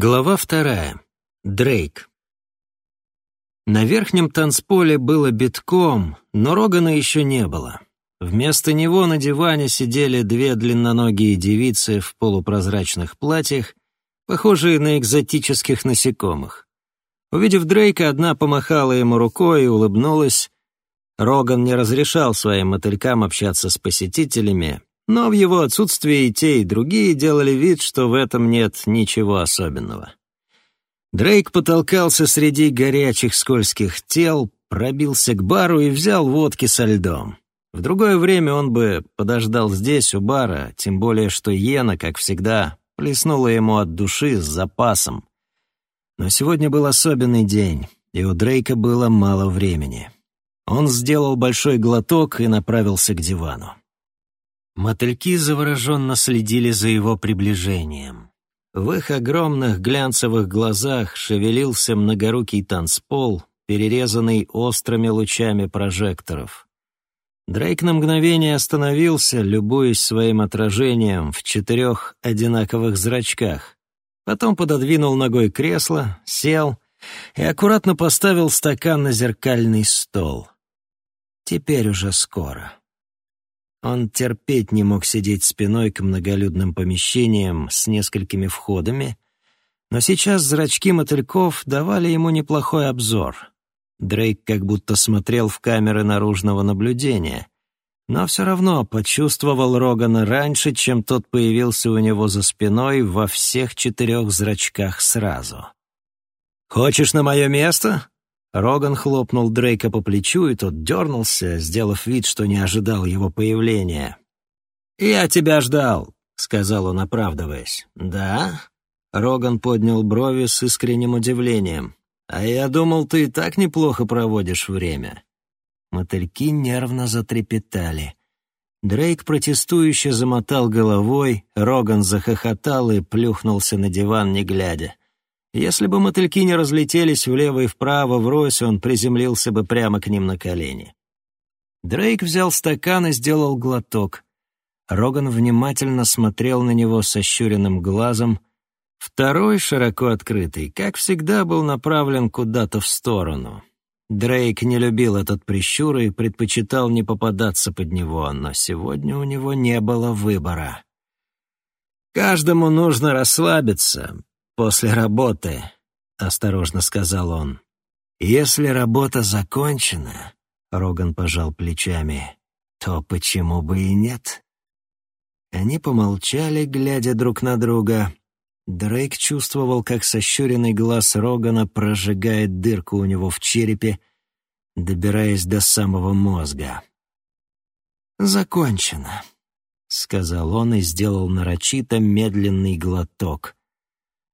Глава вторая. Дрейк. На верхнем танцполе было битком, но Рогана еще не было. Вместо него на диване сидели две длинноногие девицы в полупрозрачных платьях, похожие на экзотических насекомых. Увидев Дрейка, одна помахала ему рукой и улыбнулась. Роган не разрешал своим мотылькам общаться с посетителями, но в его отсутствие и те, и другие делали вид, что в этом нет ничего особенного. Дрейк потолкался среди горячих скользких тел, пробился к бару и взял водки со льдом. В другое время он бы подождал здесь, у бара, тем более что Йена, как всегда, плеснула ему от души с запасом. Но сегодня был особенный день, и у Дрейка было мало времени. Он сделал большой глоток и направился к дивану. Мотыльки завороженно следили за его приближением. В их огромных глянцевых глазах шевелился многорукий танцпол, перерезанный острыми лучами прожекторов. Дрейк на мгновение остановился, любуясь своим отражением в четырех одинаковых зрачках. Потом пододвинул ногой кресло, сел и аккуратно поставил стакан на зеркальный стол. Теперь уже скоро. Он терпеть не мог сидеть спиной к многолюдным помещениям с несколькими входами, но сейчас зрачки мотыльков давали ему неплохой обзор. Дрейк как будто смотрел в камеры наружного наблюдения, но все равно почувствовал Рогана раньше, чем тот появился у него за спиной во всех четырех зрачках сразу. «Хочешь на мое место?» Роган хлопнул Дрейка по плечу, и тот дернулся, сделав вид, что не ожидал его появления. «Я тебя ждал», — сказал он, оправдываясь. «Да?» Роган поднял брови с искренним удивлением. «А я думал, ты и так неплохо проводишь время». Мотыльки нервно затрепетали. Дрейк протестующе замотал головой, Роган захохотал и плюхнулся на диван, не глядя. Если бы мотыльки не разлетелись влево и вправо, врозь он приземлился бы прямо к ним на колени. Дрейк взял стакан и сделал глоток. Роган внимательно смотрел на него с ощуренным глазом. Второй, широко открытый, как всегда, был направлен куда-то в сторону. Дрейк не любил этот прищур и предпочитал не попадаться под него, но сегодня у него не было выбора. «Каждому нужно расслабиться, «После работы», — осторожно сказал он. «Если работа закончена», — Роган пожал плечами, — «то почему бы и нет?» Они помолчали, глядя друг на друга. Дрейк чувствовал, как сощуренный глаз Рогана прожигает дырку у него в черепе, добираясь до самого мозга. «Закончено», — сказал он и сделал нарочито медленный глоток.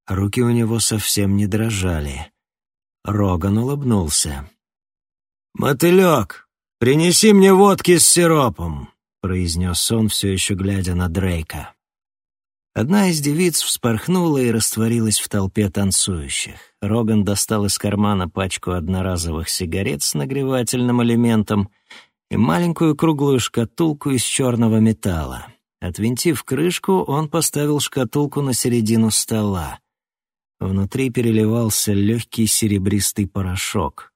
Руки у него совсем не дрожали. Роган улыбнулся. «Мотылек, принеси мне водки с сиропом», — произнес он, все еще глядя на Дрейка. Одна из девиц вспорхнула и растворилась в толпе танцующих. Роган достал из кармана пачку одноразовых сигарет с нагревательным элементом и маленькую круглую шкатулку из черного металла. Отвинтив крышку, он поставил шкатулку на середину стола. Внутри переливался легкий серебристый порошок.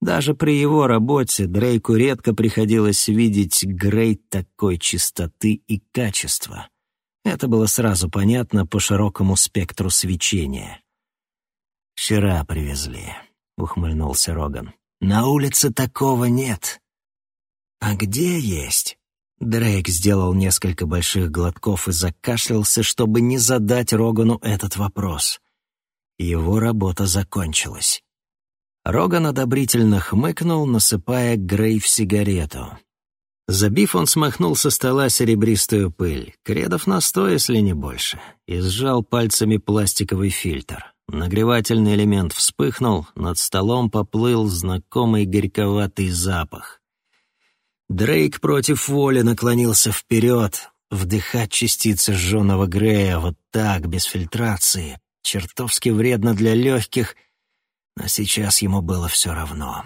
Даже при его работе Дрейку редко приходилось видеть грей такой чистоты и качества. Это было сразу понятно по широкому спектру свечения. «Вчера привезли», — ухмыльнулся Роган. «На улице такого нет». «А где есть?» Дрейк сделал несколько больших глотков и закашлялся, чтобы не задать Рогану этот вопрос. Его работа закончилась. Роган одобрительно хмыкнул, насыпая Грей в сигарету. Забив, он смахнул со стола серебристую пыль, кредов на сто, если не больше, и сжал пальцами пластиковый фильтр. Нагревательный элемент вспыхнул, над столом поплыл знакомый горьковатый запах. Дрейк против воли наклонился вперед, вдыхать частицы сжженного Грея вот так, без фильтрации, чертовски вредно для легких, но сейчас ему было все равно.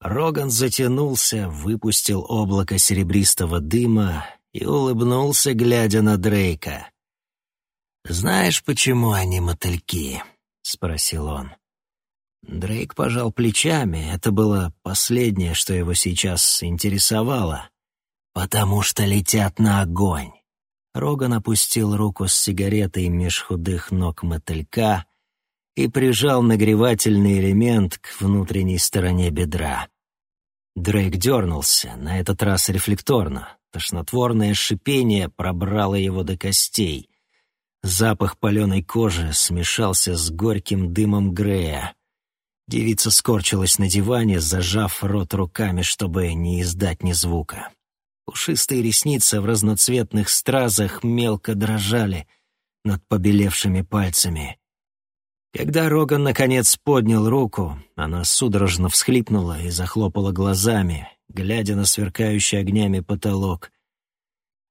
Роган затянулся, выпустил облако серебристого дыма и улыбнулся, глядя на Дрейка. «Знаешь, почему они мотыльки?» — спросил он. Дрейк пожал плечами. Это было последнее, что его сейчас интересовало. «Потому что летят на огонь». Роган опустил руку с сигаретой меж худых ног мотылька и прижал нагревательный элемент к внутренней стороне бедра. Дрейк дернулся, на этот раз рефлекторно. Тошнотворное шипение пробрало его до костей. Запах паленой кожи смешался с горьким дымом Грея. Девица скорчилась на диване, зажав рот руками, чтобы не издать ни звука. Пушистые ресницы в разноцветных стразах мелко дрожали над побелевшими пальцами. Когда Роган наконец поднял руку, она судорожно всхлипнула и захлопала глазами, глядя на сверкающий огнями потолок.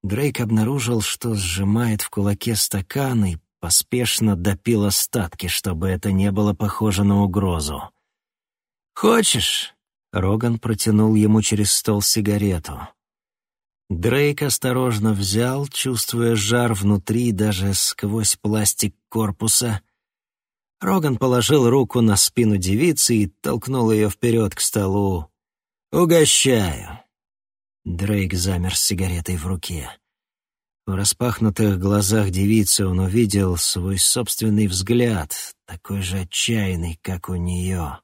Дрейк обнаружил, что сжимает в кулаке стакан и поспешно допил остатки, чтобы это не было похоже на угрозу. «Хочешь?» — Роган протянул ему через стол сигарету. Дрейк осторожно взял, чувствуя жар внутри даже сквозь пластик корпуса. Роган положил руку на спину девицы и толкнул ее вперед к столу. «Угощаю!» Дрейк замер с сигаретой в руке. В распахнутых глазах девицы он увидел свой собственный взгляд, такой же отчаянный, как у нее.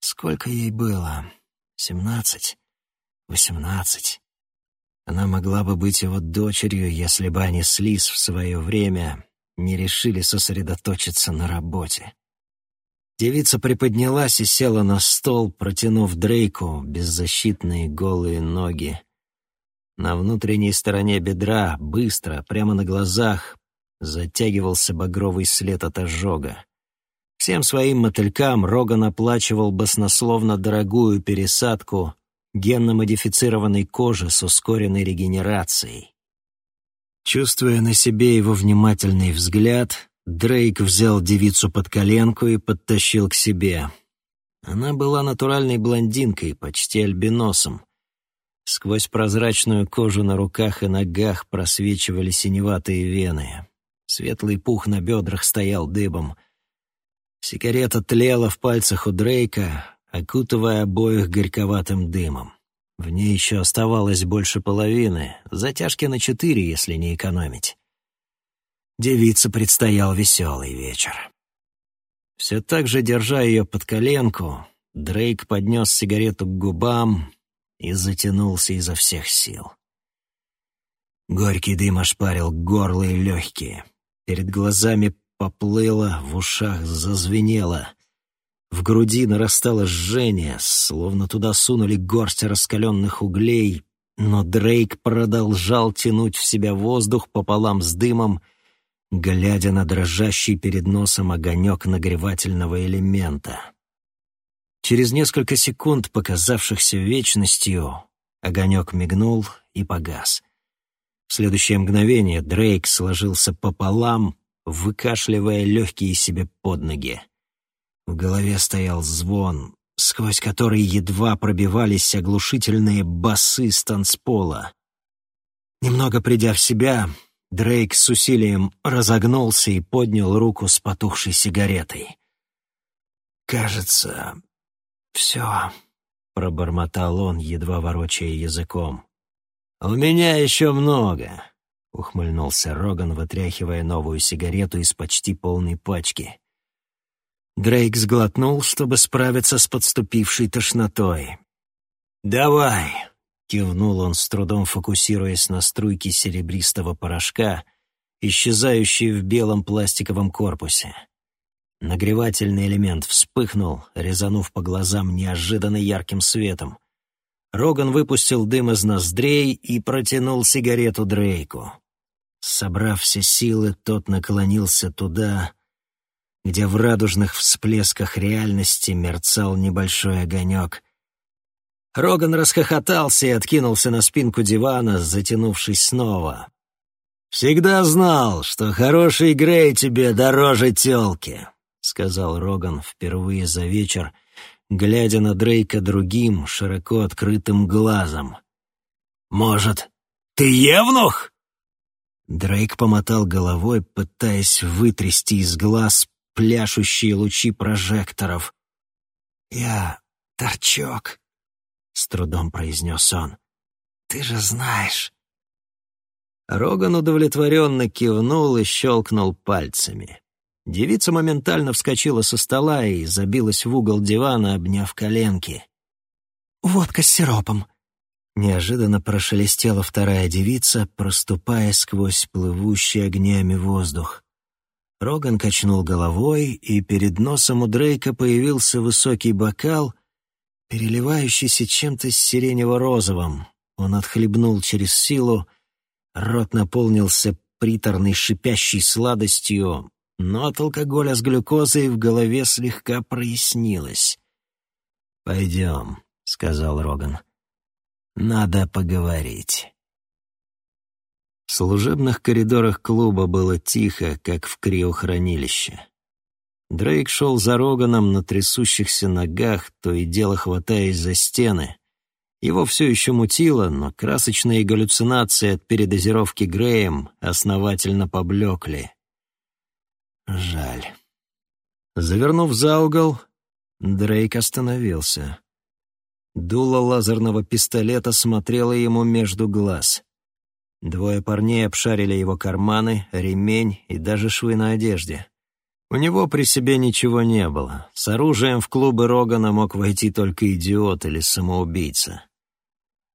Сколько ей было? Семнадцать? Восемнадцать? Она могла бы быть его дочерью, если бы они с Лиз в свое время не решили сосредоточиться на работе. Девица приподнялась и села на стол, протянув Дрейку беззащитные голые ноги. На внутренней стороне бедра, быстро, прямо на глазах, затягивался багровый след от ожога. Всем своим мотылькам Роган оплачивал баснословно дорогую пересадку генно-модифицированной кожи с ускоренной регенерацией. Чувствуя на себе его внимательный взгляд, Дрейк взял девицу под коленку и подтащил к себе. Она была натуральной блондинкой, почти альбиносом. Сквозь прозрачную кожу на руках и ногах просвечивали синеватые вены. Светлый пух на бедрах стоял дыбом. Сигарета тлела в пальцах у Дрейка, окутывая обоих горьковатым дымом. В ней еще оставалось больше половины, затяжки на четыре, если не экономить. Девице предстоял веселый вечер. Все так же, держа ее под коленку, Дрейк поднес сигарету к губам, и затянулся изо всех сил. Горький дым ошпарил горло и легкие. Перед глазами поплыло, в ушах зазвенело. В груди нарастало жжение, словно туда сунули горсть раскаленных углей, но Дрейк продолжал тянуть в себя воздух пополам с дымом, глядя на дрожащий перед носом огонек нагревательного элемента. Через несколько секунд, показавшихся вечностью, огонек мигнул и погас. В следующее мгновение Дрейк сложился пополам, выкашливая легкие себе под ноги. В голове стоял звон, сквозь который едва пробивались оглушительные басы с танцпола. Немного придя в себя, Дрейк с усилием разогнулся и поднял руку с потухшей сигаретой. «Кажется, «Все», — пробормотал он, едва ворочая языком. «У меня еще много», — ухмыльнулся Роган, вытряхивая новую сигарету из почти полной пачки. Дрейк сглотнул, чтобы справиться с подступившей тошнотой. «Давай», — кивнул он, с трудом фокусируясь на струйке серебристого порошка, исчезающей в белом пластиковом корпусе. Нагревательный элемент вспыхнул, резанув по глазам неожиданно ярким светом. Роган выпустил дым из ноздрей и протянул сигарету Дрейку. Собрав все силы, тот наклонился туда, где в радужных всплесках реальности мерцал небольшой огонек. Роган расхохотался и откинулся на спинку дивана, затянувшись снова. «Всегда знал, что хороший Грей тебе дороже тёлки», — сказал Роган впервые за вечер, глядя на Дрейка другим, широко открытым глазом. «Может, ты евнух?» Дрейк помотал головой, пытаясь вытрясти из глаз пляшущие лучи прожекторов. «Я торчок», — с трудом произнес он. «Ты же знаешь». Роган удовлетворенно кивнул и щелкнул пальцами. Девица моментально вскочила со стола и забилась в угол дивана, обняв коленки. «Водка с сиропом», — неожиданно прошелестела вторая девица, проступая сквозь плывущий огнями воздух. Роган качнул головой, и перед носом у Дрейка появился высокий бокал, переливающийся чем-то сиренево-розовым. Он отхлебнул через силу, рот наполнился приторной шипящей сладостью, но от алкоголя с глюкозой в голове слегка прояснилось. «Пойдем», — сказал Роган. «Надо поговорить». В служебных коридорах клуба было тихо, как в криохранилище. Дрейк шел за Роганом на трясущихся ногах, то и дело хватаясь за стены. Его все еще мутило, но красочные галлюцинации от передозировки Греем основательно поблекли. Жаль. Завернув за угол, Дрейк остановился. Дуло лазерного пистолета смотрело ему между глаз. Двое парней обшарили его карманы, ремень и даже швы на одежде. У него при себе ничего не было. С оружием в клубы Рогана мог войти только идиот или самоубийца.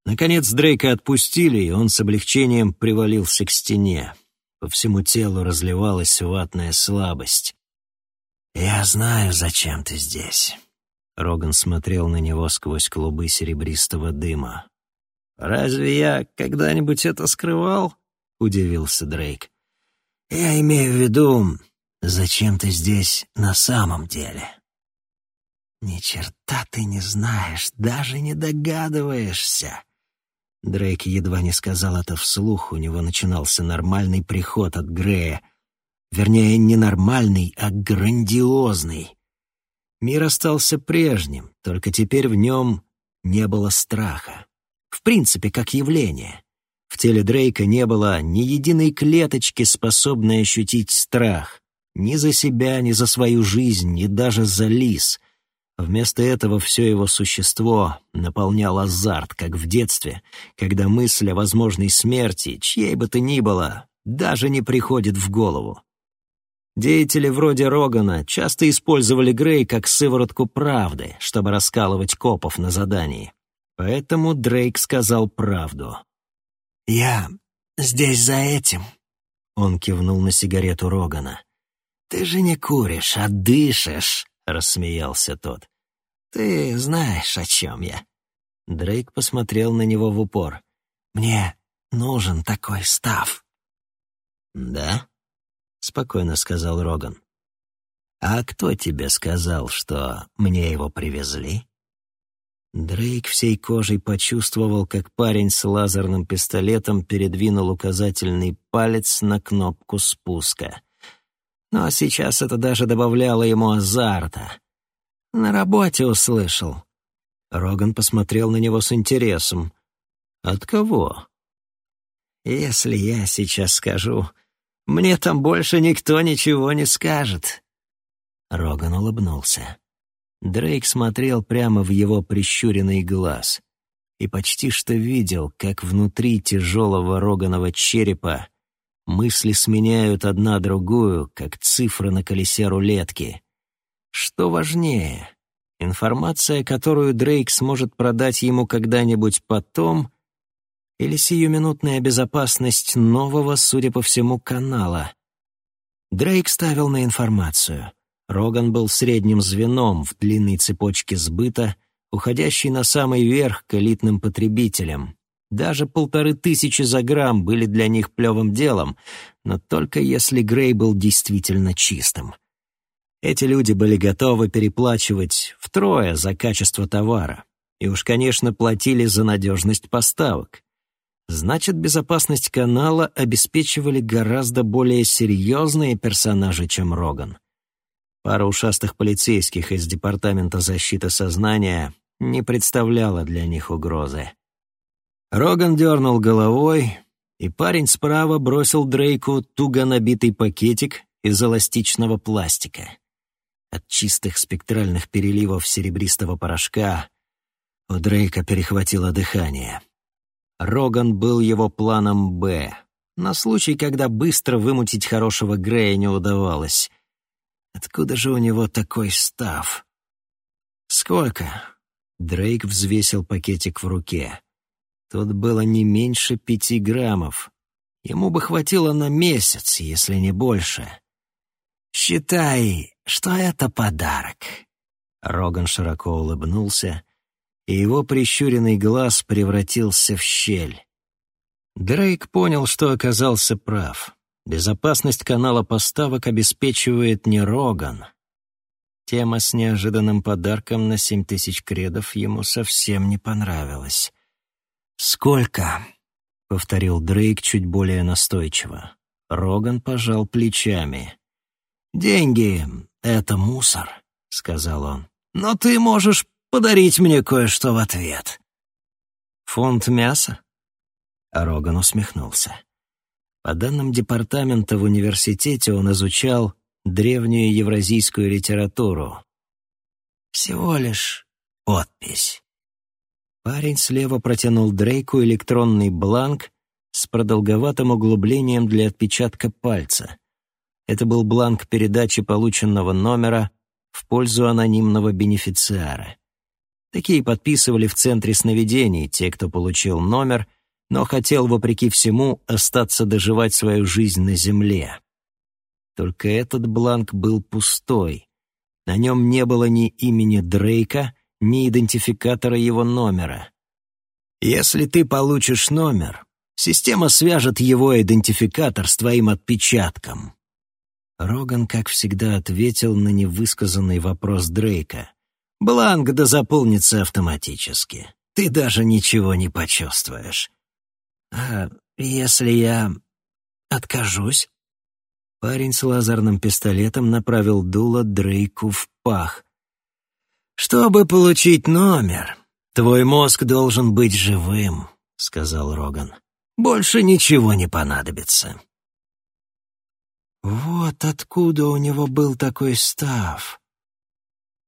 Наконец Дрейка отпустили, и он с облегчением привалился к стене. По всему телу разливалась ватная слабость. «Я знаю, зачем ты здесь». Роган смотрел на него сквозь клубы серебристого дыма. «Разве я когда-нибудь это скрывал?» — удивился Дрейк. «Я имею в виду, зачем ты здесь на самом деле?» «Ни черта ты не знаешь, даже не догадываешься», Дрейк едва не сказал это вслух, у него начинался нормальный приход от Грея. Вернее, не нормальный, а грандиозный. Мир остался прежним, только теперь в нем не было страха. В принципе, как явление. В теле Дрейка не было ни единой клеточки, способной ощутить страх. Ни за себя, ни за свою жизнь, ни даже за лис — Вместо этого все его существо наполнял азарт, как в детстве, когда мысль о возможной смерти, чьей бы то ни было, даже не приходит в голову. Деятели вроде Рогана часто использовали Грей как сыворотку правды, чтобы раскалывать копов на задании. Поэтому Дрейк сказал правду. «Я здесь за этим», — он кивнул на сигарету Рогана. «Ты же не куришь, а дышишь», — рассмеялся тот. «Ты знаешь, о чем я». Дрейк посмотрел на него в упор. «Мне нужен такой став». «Да?» — спокойно сказал Роган. «А кто тебе сказал, что мне его привезли?» Дрейк всей кожей почувствовал, как парень с лазерным пистолетом передвинул указательный палец на кнопку спуска. Но сейчас это даже добавляло ему азарта. На работе услышал». Роган посмотрел на него с интересом. «От кого?» «Если я сейчас скажу, мне там больше никто ничего не скажет». Роган улыбнулся. Дрейк смотрел прямо в его прищуренный глаз и почти что видел, как внутри тяжелого роганого черепа мысли сменяют одна другую, как цифры на колесе рулетки. Что важнее, информация, которую Дрейк сможет продать ему когда-нибудь потом, или сиюминутная безопасность нового, судя по всему, канала? Дрейк ставил на информацию. Роган был средним звеном в длинной цепочке сбыта, уходящей на самый верх к элитным потребителям. Даже полторы тысячи за грамм были для них плевым делом, но только если Грей был действительно чистым. Эти люди были готовы переплачивать втрое за качество товара. И уж, конечно, платили за надежность поставок. Значит, безопасность канала обеспечивали гораздо более серьезные персонажи, чем Роган. Пара ушастых полицейских из Департамента защиты сознания не представляла для них угрозы. Роган дернул головой, и парень справа бросил Дрейку туго набитый пакетик из эластичного пластика. От чистых спектральных переливов серебристого порошка у Дрейка перехватило дыхание. Роган был его планом «Б», на случай, когда быстро вымутить хорошего Грея не удавалось. Откуда же у него такой став? «Сколько?» Дрейк взвесил пакетик в руке. Тут было не меньше пяти граммов. Ему бы хватило на месяц, если не больше. «Считай, что это подарок». Роган широко улыбнулся, и его прищуренный глаз превратился в щель. Дрейк понял, что оказался прав. Безопасность канала поставок обеспечивает не Роган. Тема с неожиданным подарком на семь тысяч кредов ему совсем не понравилась. «Сколько?» — повторил Дрейк чуть более настойчиво. Роган пожал плечами. «Деньги — это мусор», — сказал он. «Но ты можешь подарить мне кое-что в ответ». «Фунт мяса?» Роган усмехнулся. По данным департамента в университете он изучал древнюю евразийскую литературу. Всего лишь подпись. Парень слева протянул Дрейку электронный бланк с продолговатым углублением для отпечатка пальца. Это был бланк передачи полученного номера в пользу анонимного бенефициара. Такие подписывали в центре сновидений те, кто получил номер, но хотел, вопреки всему, остаться доживать свою жизнь на земле. Только этот бланк был пустой. На нем не было ни имени Дрейка, ни идентификатора его номера. Если ты получишь номер, система свяжет его идентификатор с твоим отпечатком. Роган, как всегда, ответил на невысказанный вопрос Дрейка. «Бланк да заполнится автоматически. Ты даже ничего не почувствуешь». «А если я откажусь?» Парень с лазерным пистолетом направил дуло Дрейку в пах. «Чтобы получить номер, твой мозг должен быть живым», — сказал Роган. «Больше ничего не понадобится». Вот откуда у него был такой став.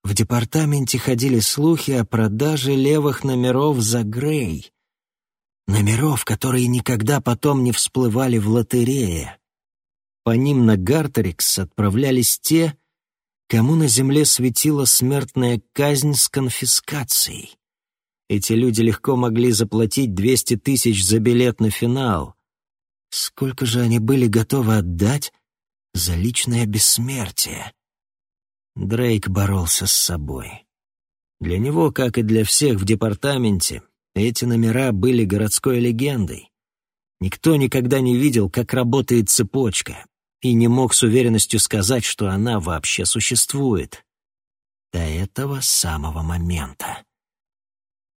В департаменте ходили слухи о продаже левых номеров за Грей. Номеров, которые никогда потом не всплывали в лотерее. По ним на Гартерикс отправлялись те, кому на земле светила смертная казнь с конфискацией. Эти люди легко могли заплатить 200 тысяч за билет на финал. Сколько же они были готовы отдать за личное бессмертие. Дрейк боролся с собой. Для него, как и для всех в департаменте, эти номера были городской легендой. Никто никогда не видел, как работает цепочка, и не мог с уверенностью сказать, что она вообще существует. До этого самого момента.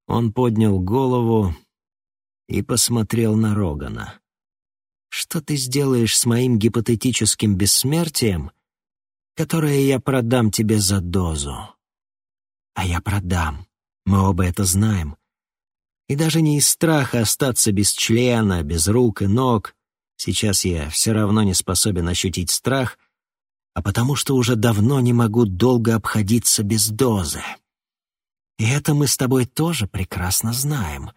Он поднял голову и посмотрел на Рогана. Что ты сделаешь с моим гипотетическим бессмертием, которое я продам тебе за дозу? А я продам. Мы оба это знаем. И даже не из страха остаться без члена, без рук и ног. Сейчас я все равно не способен ощутить страх, а потому что уже давно не могу долго обходиться без дозы. И это мы с тобой тоже прекрасно знаем.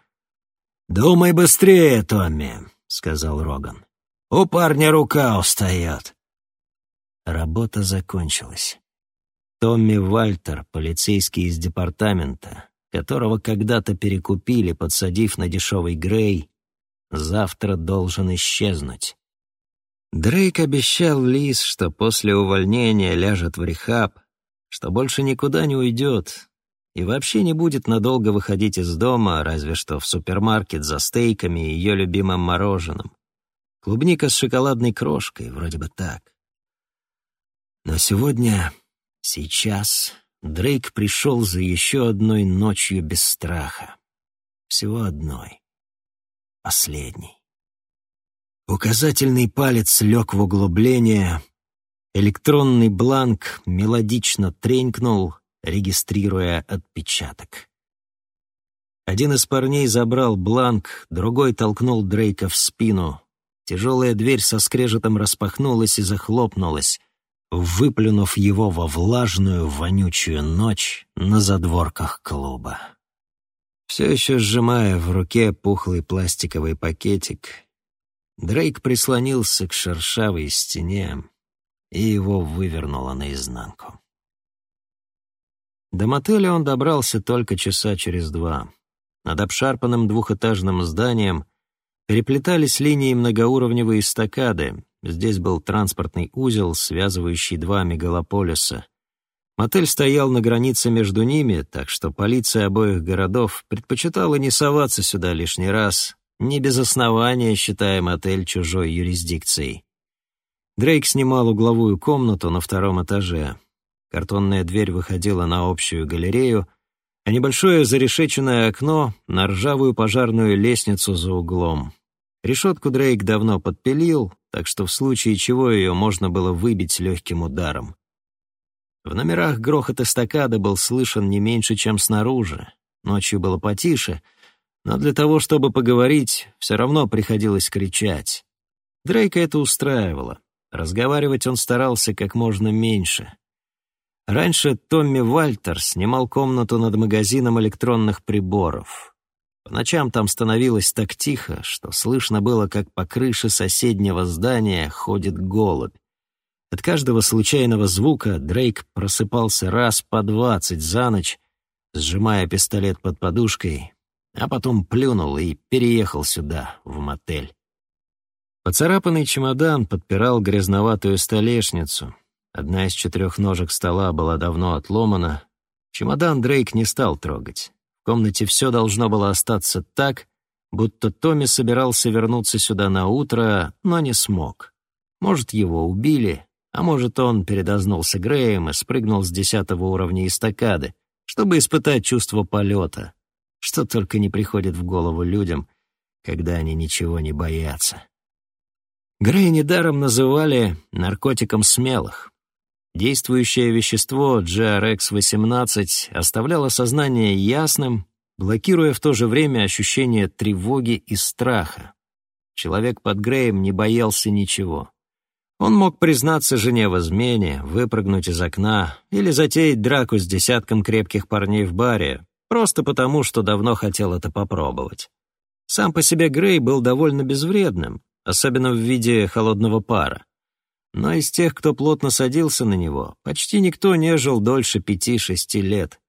«Думай быстрее, Томми», — сказал Роган. У парня рука устает. Работа закончилась. Томми Вальтер, полицейский из департамента, которого когда-то перекупили, подсадив на дешевый Грей, завтра должен исчезнуть. Дрейк обещал Лиз, что после увольнения ляжет в рехаб, что больше никуда не уйдет и вообще не будет надолго выходить из дома, разве что в супермаркет за стейками и ее любимым мороженым. Клубника с шоколадной крошкой, вроде бы так. Но сегодня, сейчас, Дрейк пришел за еще одной ночью без страха. Всего одной. Последней. Указательный палец лег в углубление, электронный бланк мелодично тренькнул, регистрируя отпечаток. Один из парней забрал бланк, другой толкнул Дрейка в спину, тяжелая дверь со скрежетом распахнулась и захлопнулась, выплюнув его во влажную, вонючую ночь на задворках клуба. Все еще сжимая в руке пухлый пластиковый пакетик, Дрейк прислонился к шершавой стене, и его вывернуло наизнанку. До мотеля он добрался только часа через два. Над обшарпанным двухэтажным зданием переплетались линии многоуровневой эстакады. Здесь был транспортный узел, связывающий два мегалополиса. Мотель стоял на границе между ними, так что полиция обоих городов предпочитала не соваться сюда лишний раз, не без основания считая мотель чужой юрисдикцией. Дрейк снимал угловую комнату на втором этаже. Картонная дверь выходила на общую галерею, а небольшое зарешеченное окно — на ржавую пожарную лестницу за углом. Решетку Дрейк давно подпилил, так что в случае чего ее можно было выбить легким ударом. В номерах грохот эстакады был слышен не меньше, чем снаружи. Ночью было потише, но для того, чтобы поговорить, все равно приходилось кричать. Дрейка это устраивало. Разговаривать он старался как можно меньше. Раньше Томми Вальтер снимал комнату над магазином электронных приборов. По ночам там становилось так тихо, что слышно было, как по крыше соседнего здания ходит голубь. От каждого случайного звука Дрейк просыпался раз по двадцать за ночь, сжимая пистолет под подушкой, а потом плюнул и переехал сюда, в мотель. Поцарапанный чемодан подпирал грязноватую столешницу, Одна из четырех ножек стола была давно отломана. Чемодан Дрейк не стал трогать. Комнате все должно было остаться так, будто Томми собирался вернуться сюда на утро, но не смог. Может, его убили, а может, он передознулся Греем и спрыгнул с десятого уровня эстакады, чтобы испытать чувство полета, что только не приходит в голову людям, когда они ничего не боятся. Грея недаром называли наркотиком смелых. Действующее вещество GRX-18 оставляло сознание ясным, блокируя в то же время ощущение тревоги и страха. Человек под Греем не боялся ничего. Он мог признаться жене в измене, выпрыгнуть из окна или затеять драку с десятком крепких парней в баре, просто потому, что давно хотел это попробовать. Сам по себе Грей был довольно безвредным, особенно в виде холодного пара. Но из тех, кто плотно садился на него, почти никто не жил дольше пяти-шести лет.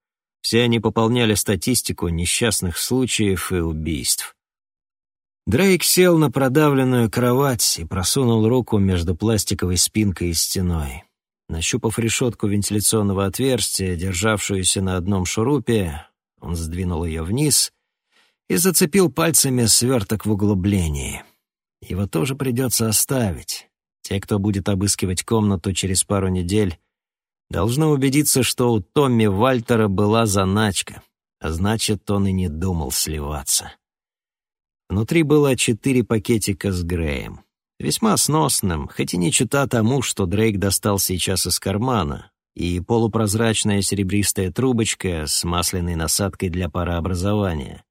Все они пополняли статистику несчастных случаев и убийств. Дрейк сел на продавленную кровать и просунул руку между пластиковой спинкой и стеной. Нащупав решетку вентиляционного отверстия, державшуюся на одном шурупе, он сдвинул ее вниз и зацепил пальцами сверток в углублении. Его тоже придется оставить. Те, кто будет обыскивать комнату через пару недель, должны убедиться, что у Томми Вальтера была заначка, а значит, он и не думал сливаться. Внутри было четыре пакетика с Греем. Весьма сносным, хоть и не чита тому, что Дрейк достал сейчас из кармана, и полупрозрачная серебристая трубочка с масляной насадкой для парообразования.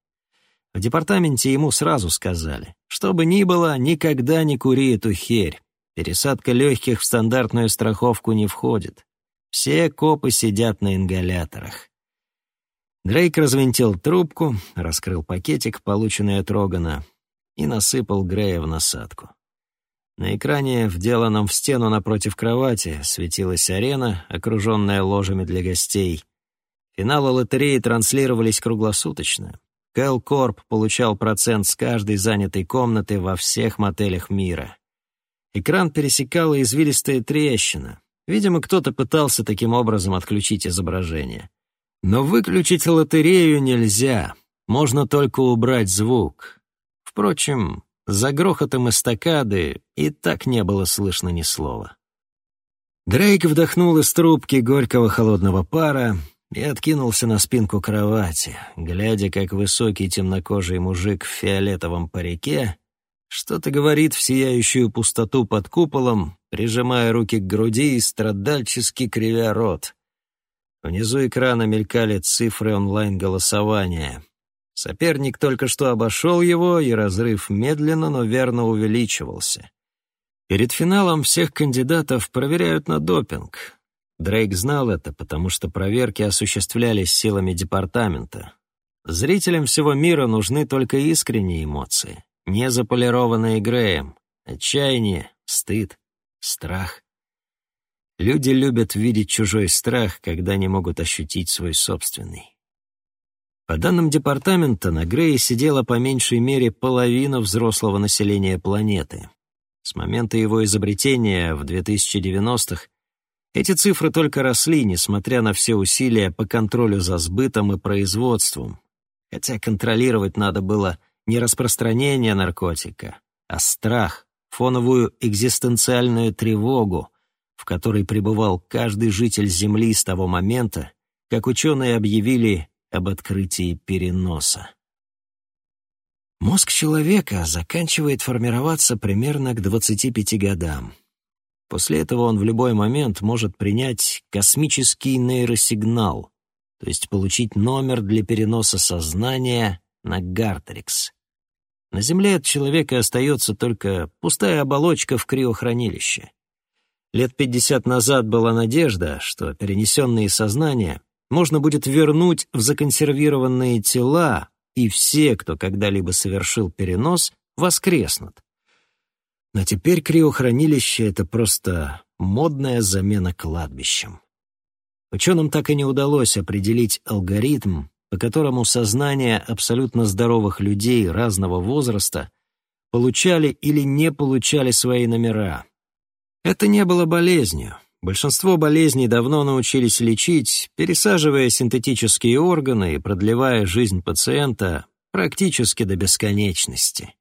В департаменте ему сразу сказали, что бы ни было, никогда не кури эту херь, Пересадка легких в стандартную страховку не входит. Все копы сидят на ингаляторах. Дрейк развинтил трубку, раскрыл пакетик, полученный от Рогана, и насыпал Грея в насадку. На экране, вделанном в стену напротив кровати, светилась арена, окруженная ложами для гостей. Финалы лотереи транслировались круглосуточно. Кэл Корп получал процент с каждой занятой комнаты во всех мотелях мира. Экран пересекала извилистая трещина. Видимо, кто-то пытался таким образом отключить изображение. Но выключить лотерею нельзя, можно только убрать звук. Впрочем, за грохотом эстакады и так не было слышно ни слова. Дрейк вдохнул из трубки горького холодного пара и откинулся на спинку кровати, глядя, как высокий темнокожий мужик в фиолетовом парике что-то говорит в сияющую пустоту под куполом, прижимая руки к груди и страдальчески кривя рот. Внизу экрана мелькали цифры онлайн-голосования. Соперник только что обошел его, и разрыв медленно, но верно увеличивался. Перед финалом всех кандидатов проверяют на допинг. Дрейк знал это, потому что проверки осуществлялись силами департамента. Зрителям всего мира нужны только искренние эмоции, не заполированные Греем, отчаяние, стыд, страх. Люди любят видеть чужой страх, когда не могут ощутить свой собственный. По данным департамента, на Грее сидела по меньшей мере половина взрослого населения планеты. С момента его изобретения в 2090-х эти цифры только росли, несмотря на все усилия по контролю за сбытом и производством, хотя контролировать надо было не распространение наркотика, а страх, фоновую экзистенциальную тревогу, в которой пребывал каждый житель Земли с того момента, как ученые объявили об открытии переноса. Мозг человека заканчивает формироваться примерно к 25 годам. После этого он в любой момент может принять космический нейросигнал, то есть получить номер для переноса сознания на Гартрикс. На Земле от человека остается только пустая оболочка в криохранилище. Лет 50 назад была надежда, что перенесенные сознания можно будет вернуть в законсервированные тела, и все, кто когда-либо совершил перенос, воскреснут. Но теперь криохранилище — это просто модная замена кладбищем. Ученым так и не удалось определить алгоритм, по которому сознания абсолютно здоровых людей разного возраста получали или не получали свои номера. Это не было болезнью. Большинство болезней давно научились лечить, пересаживая синтетические органы и продлевая жизнь пациента практически до бесконечности.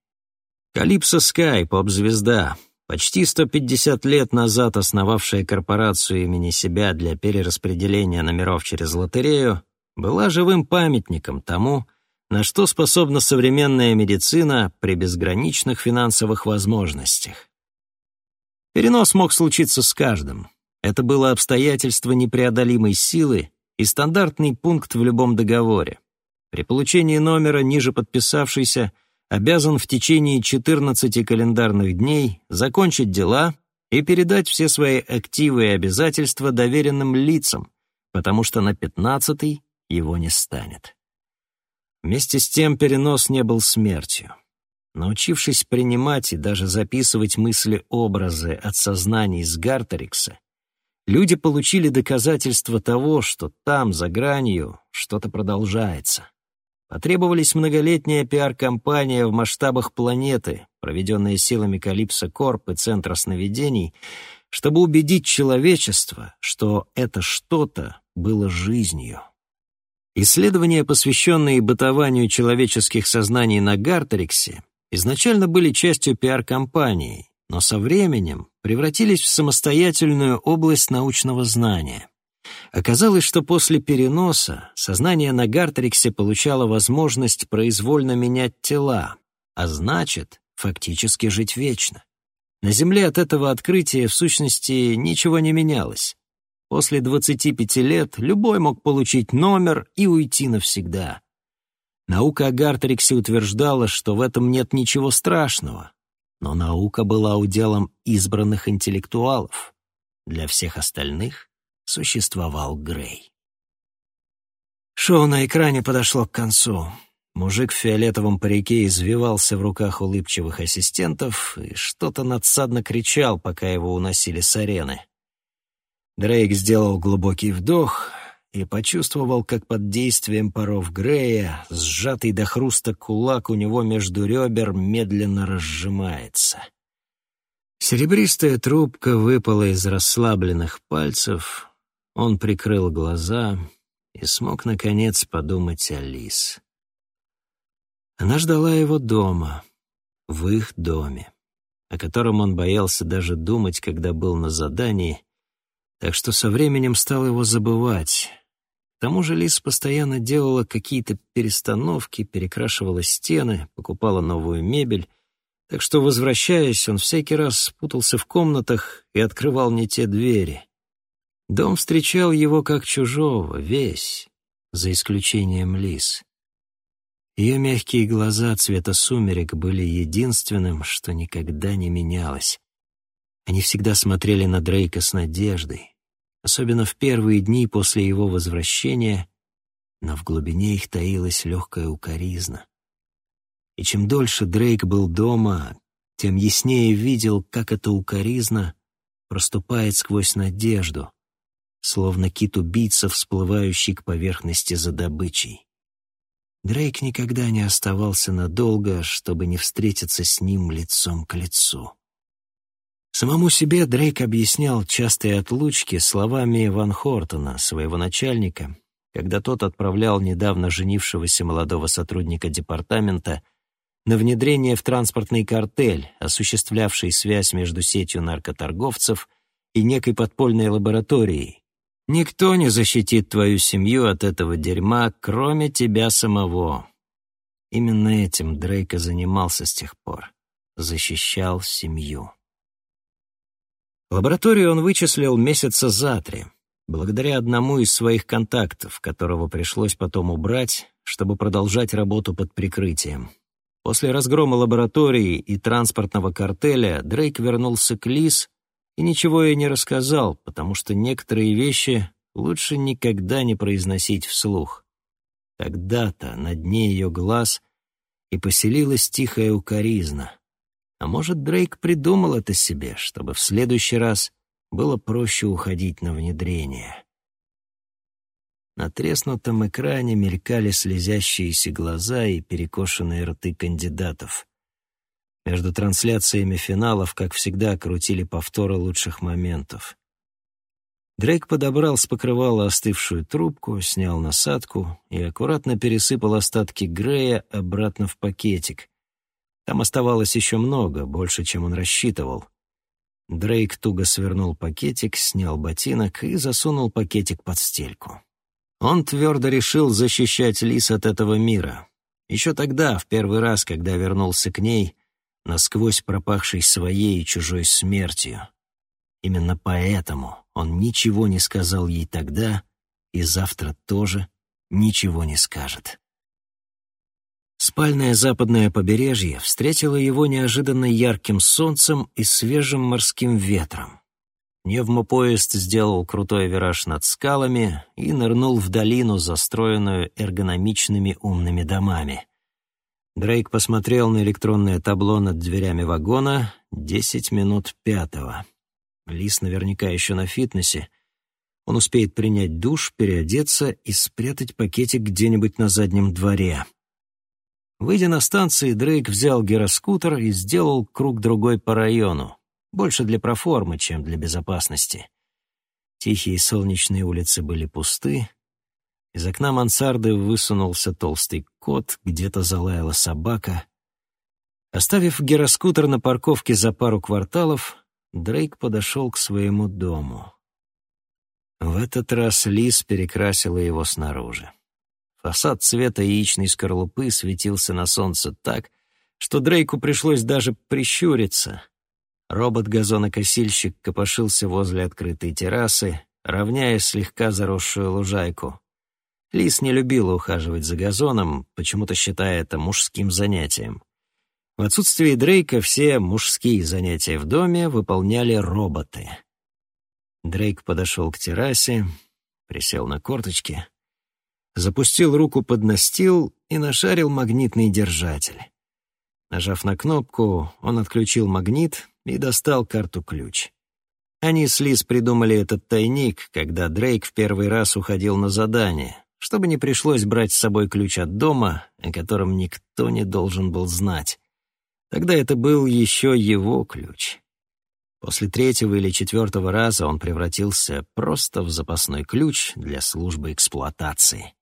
Калипсо Скай, поп-звезда, почти 150 лет назад основавшая корпорацию имени себя для перераспределения номеров через лотерею, была живым памятником тому, на что способна современная медицина при безграничных финансовых возможностях. Перенос мог случиться с каждым, это было обстоятельство непреодолимой силы и стандартный пункт в любом договоре. При получении номера ниже подписавшийся обязан в течение 14 календарных дней закончить дела и передать все свои активы и обязательства доверенным лицам, потому что на 15-й его не станет. Вместе с тем перенос не был смертью. Научившись принимать и даже записывать мысли-образы от сознаний с Гартерикса, Люди получили доказательство того, что там, за гранью, что-то продолжается. Потребовались многолетняя пиар-компания в масштабах планеты, проведенная силами Калипсо Корп и Центра сновидений, чтобы убедить человечество, что это что-то было жизнью. Исследования, посвященные бытованию человеческих сознаний на Гартериксе, изначально были частью пиар-компании, но со временем превратились в самостоятельную область научного знания. Оказалось, что после переноса сознание на Гартриксе получало возможность произвольно менять тела, а значит, фактически жить вечно. На Земле от этого открытия в сущности ничего не менялось. После 25 лет любой мог получить номер и уйти навсегда. Наука о Гартриксе утверждала, что в этом нет ничего страшного, но наука была уделом избранных интеллектуалов. Для всех остальных существовал Грей. Шоу на экране подошло к концу. Мужик в фиолетовом парике извивался в руках улыбчивых ассистентов и что-то надсадно кричал, пока его уносили с арены. Дрейк сделал глубокий вдох, и почувствовал, как под действием паров Грея сжатый до хруста кулак у него между ребер медленно разжимается. Серебристая трубка выпала из расслабленных пальцев, он прикрыл глаза и смог, наконец, подумать о Лис. Она ждала его дома, в их доме, о котором он боялся даже думать, когда был на задании, так что со временем стал его забывать, к тому же Лис постоянно делала какие-то перестановки, перекрашивала стены, покупала новую мебель, так что, возвращаясь, он всякий раз путался в комнатах и открывал не те двери. Дом встречал его как чужого, весь, за исключением Лис. Ее мягкие глаза цвета сумерек были единственным, что никогда не менялось. Они всегда смотрели на Дрейка с надеждой, особенно в первые дни после его возвращения, но в глубине их таилась легкая укоризна. И чем дольше Дрейк был дома, тем яснее видел, как эта укоризна проступает сквозь надежду, словно кит-убийца, всплывающий к поверхности за добычей. Дрейк никогда не оставался надолго, чтобы не встретиться с ним лицом к лицу. Самому себе Дрейк объяснял частые отлучки словами Ван Хортона, своего начальника, когда тот отправлял недавно женившегося молодого сотрудника департамента на внедрение в транспортный картель, осуществлявший связь между сетью наркоторговцев и некой подпольной лабораторией. Никто не защитит твою семью от этого дерьма, кроме тебя самого. Именно этим Дрейка занимался с тех пор. Защищал семью. Лабораторию он вычислил месяца за три, благодаря одному из своих контактов, которого пришлось потом убрать, чтобы продолжать работу под прикрытием. После разгрома лаборатории и транспортного картеля Дрейк вернулся к Лиз и ничего ей не рассказал, потому что некоторые вещи лучше никогда не произносить вслух. Тогда-то на дне ее глаз и поселилась тихая укоризна. А может, Дрейк придумал это себе, чтобы в следующий раз было проще уходить на внедрение. На треснутом экране мелькали слезящиеся глаза и перекошенные рты кандидатов. Между трансляциями финалов, как всегда, крутили повторы лучших моментов. Дрейк подобрал с покрывала остывшую трубку, снял насадку и аккуратно пересыпал остатки Грея обратно в пакетик. Там оставалось еще много, больше, чем он рассчитывал. Дрейк туго свернул пакетик, снял ботинок и засунул пакетик под стельку. Он твердо решил защищать Лис от этого мира. Еще тогда, в первый раз, когда вернулся к ней, насквозь пропахший своей и чужой смертью. Именно поэтому он ничего не сказал ей тогда и завтра тоже ничего не скажет. Спальное западное побережье встретило его неожиданно ярким солнцем и свежим морским ветром. Невмопоезд сделал крутой вираж над скалами и нырнул в долину, застроенную эргономичными умными домами. Дрейк посмотрел на электронное табло над дверями вагона «Десять минут пятого». Лис наверняка еще на фитнесе. Он успеет принять душ, переодеться и спрятать пакетик где-нибудь на заднем дворе. Выйдя на станции, Дрейк взял гироскутер и сделал круг другой по району. Больше для проформы, чем для безопасности. Тихие солнечные улицы были пусты, из окна мансарды высунулся толстый кот, где-то залаяла собака. Оставив гироскутер на парковке за пару кварталов, Дрейк подошел к своему дому. В этот раз лис перекрасила его снаружи. Фасад цвета яичной скорлупы светился на солнце так, что Дрейку пришлось даже прищуриться. Робот-газонокосильщик копошился возле открытой террасы, равняя слегка заросшую лужайку. Лис не любила ухаживать за газоном, почему-то считая это мужским занятием. В отсутствие Дрейка все мужские занятия в доме выполняли роботы. Дрейк подошел к террасе, присел на корточки, запустил руку под настил и нашарил магнитный держатель. Нажав на кнопку, он отключил магнит и достал карту-ключ. Они с Лиз придумали этот тайник, когда Дрейк в первый раз уходил на задание чтобы не пришлось брать с собой ключ от дома, о котором никто не должен был знать. Тогда это был еще его ключ. После третьего или четвертого раза он превратился просто в запасной ключ для службы эксплуатации.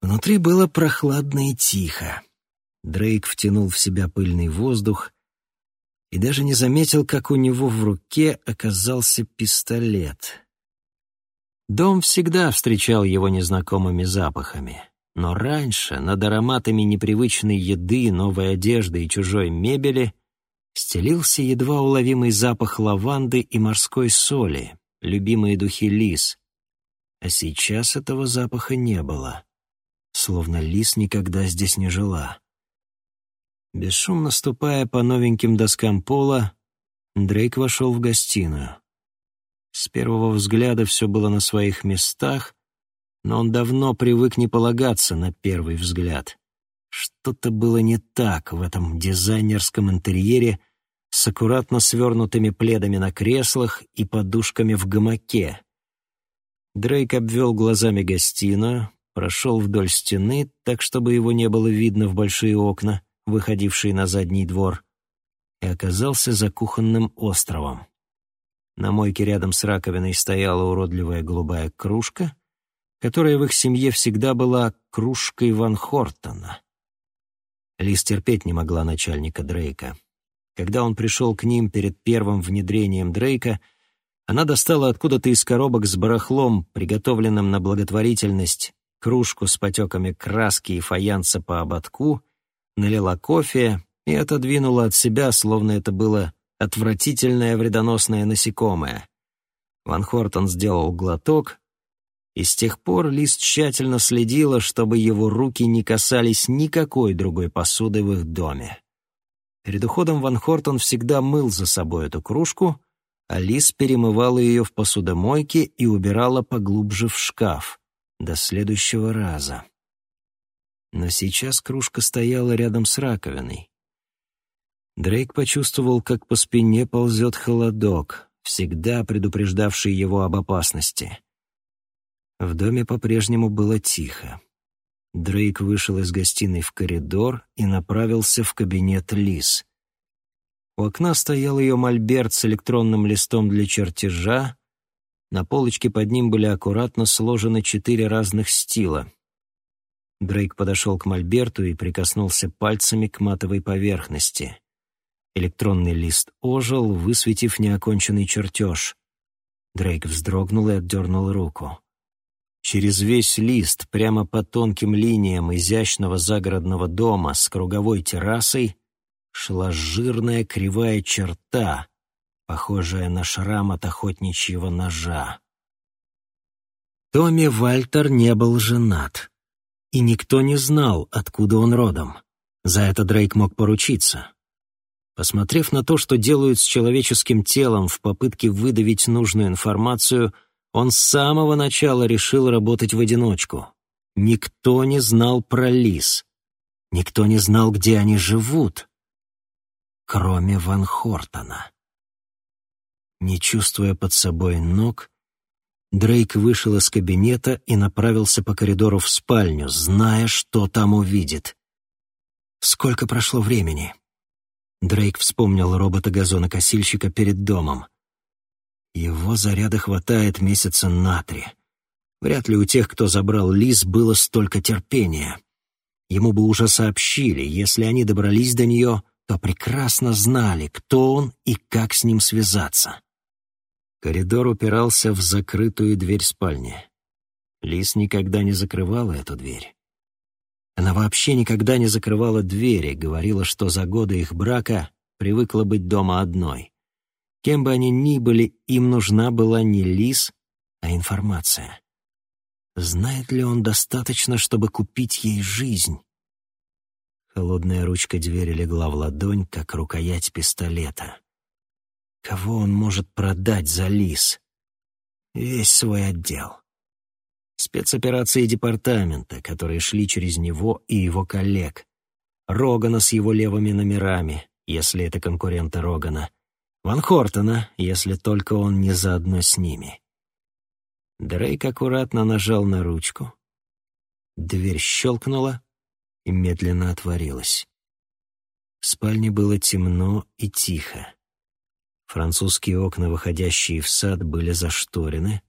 Внутри было прохладно и тихо. Дрейк втянул в себя пыльный воздух и даже не заметил, как у него в руке оказался пистолет — Дом всегда встречал его незнакомыми запахами. Но раньше над ароматами непривычной еды, новой одежды и чужой мебели стелился едва уловимый запах лаванды и морской соли, любимые духи лис. А сейчас этого запаха не было. Словно лис никогда здесь не жила. Бесшумно ступая по новеньким доскам пола, Дрейк вошел в гостиную. С первого взгляда все было на своих местах, но он давно привык не полагаться на первый взгляд. Что-то было не так в этом дизайнерском интерьере с аккуратно свернутыми пледами на креслах и подушками в гамаке. Дрейк обвел глазами гостиную, прошел вдоль стены, так чтобы его не было видно в большие окна, выходившие на задний двор, и оказался за кухонным островом. На мойке рядом с раковиной стояла уродливая голубая кружка, которая в их семье всегда была кружкой Ван Хортона. Лиз терпеть не могла начальника Дрейка. Когда он пришел к ним перед первым внедрением Дрейка, она достала откуда-то из коробок с барахлом, приготовленным на благотворительность, кружку с потеками краски и фаянса по ободку, налила кофе и отодвинула от себя, словно это было отвратительное вредоносное насекомое. Ван Хортон сделал глоток, и с тех пор Лиз тщательно следила, чтобы его руки не касались никакой другой посуды в их доме. Перед уходом Ван Хортон всегда мыл за собой эту кружку, а Лиз перемывала ее в посудомойке и убирала поглубже в шкаф до следующего раза. Но сейчас кружка стояла рядом с раковиной. Дрейк почувствовал, как по спине ползет холодок, всегда предупреждавший его об опасности. В доме по-прежнему было тихо. Дрейк вышел из гостиной в коридор и направился в кабинет Лиз. У окна стоял ее мольберт с электронным листом для чертежа, на полочке под ним были аккуратно сложены четыре разных стила. Дрейк подошел к мольберту и прикоснулся пальцами к матовой поверхности. Электронный лист ожил, высветив неоконченный чертеж. Дрейк вздрогнул и отдернул руку. Через весь лист, прямо по тонким линиям изящного загородного дома с круговой террасой, шла жирная кривая черта, похожая на шрам от охотничьего ножа. Томми Вальтер не был женат, и никто не знал, откуда он родом. За это Дрейк мог поручиться. Посмотрев на то, что делают с человеческим телом в попытке выдавить нужную информацию, он с самого начала решил работать в одиночку. Никто не знал про лис. Никто не знал, где они живут. Кроме Ван Хортона. Не чувствуя под собой ног, Дрейк вышел из кабинета и направился по коридору в спальню, зная, что там увидит. Сколько прошло времени? Дрейк вспомнил робота-газонокосильщика перед домом. Его заряда хватает месяца на три. Вряд ли у тех, кто забрал Лиз, было столько терпения. Ему бы уже сообщили, если они добрались до нее, то прекрасно знали, кто он и как с ним связаться. Коридор упирался в закрытую дверь спальни. Лиз никогда не закрывала эту дверь. Она вообще никогда не закрывала двери, говорила, что за годы их брака привыкла быть дома одной. Кем бы они ни были, им нужна была не Лиз, а информация. Знает ли он достаточно, чтобы купить ей жизнь? Холодная ручка двери легла в ладонь, как рукоять пистолета. Кого он может продать за Лиз? Весь свой отдел спецоперации департамента, которые шли через него и его коллег, Рогана с его левыми номерами, если это конкуренты Рогана, Ван Хортона, если только он не заодно с ними. Дрейк аккуратно нажал на ручку. Дверь щелкнула и медленно отворилась. В спальне было темно и тихо. Французские окна, выходящие в сад, были зашторены,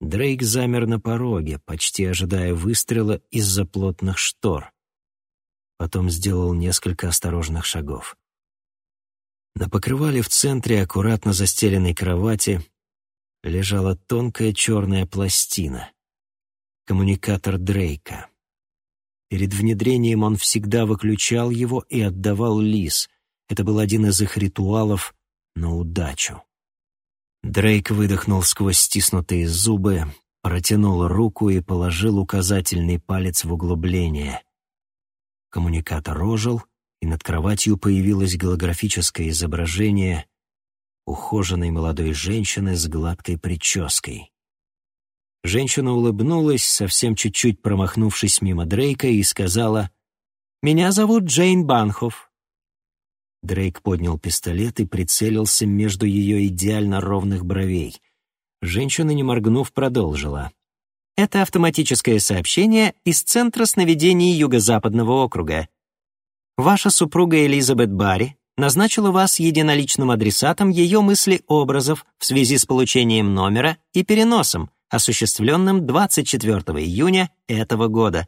Дрейк замер на пороге, почти ожидая выстрела из-за плотных штор. Потом сделал несколько осторожных шагов. На покрывале в центре аккуратно застеленной кровати лежала тонкая черная пластина. Коммуникатор Дрейка. Перед внедрением он всегда выключал его и отдавал Лис. Это был один из их ритуалов на удачу. Дрейк выдохнул сквозь стиснутые зубы, протянул руку и положил указательный палец в углубление. Коммуникатор ожил, и над кроватью появилось голографическое изображение ухоженной молодой женщины с гладкой прической. Женщина улыбнулась, совсем чуть-чуть промахнувшись мимо Дрейка, и сказала «Меня зовут Джейн Банхоф». Дрейк поднял пистолет и прицелился между ее идеально ровных бровей. Женщина, не моргнув, продолжила. «Это автоматическое сообщение из Центра сновидений Юго-Западного округа. Ваша супруга Элизабет Барри назначила вас единоличным адресатом ее мысли-образов в связи с получением номера и переносом, осуществленным 24 июня этого года.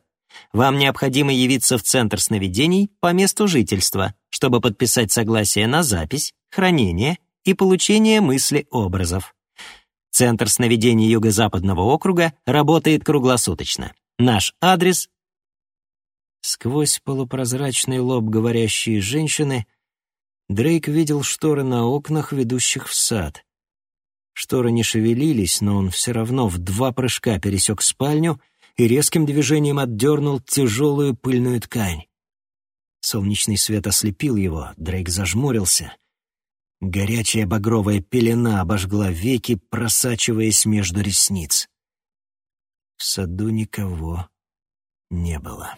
Вам необходимо явиться в Центр сновидений по месту жительства, чтобы подписать согласие на запись, хранение и получение мысли-образов. Центр сновидений Юго-Западного округа работает круглосуточно. Наш адрес Сквозь полупрозрачный лоб говорящей женщины Дрейк видел шторы на окнах, ведущих в сад. Шторы не шевелились, но он все равно в два прыжка пересек спальню и резким движением отдернул тяжелую пыльную ткань. Солнечный свет ослепил его, Дрейк зажмурился. Горячая багровая пелена обожгла веки, просачиваясь между ресниц. В саду никого не было.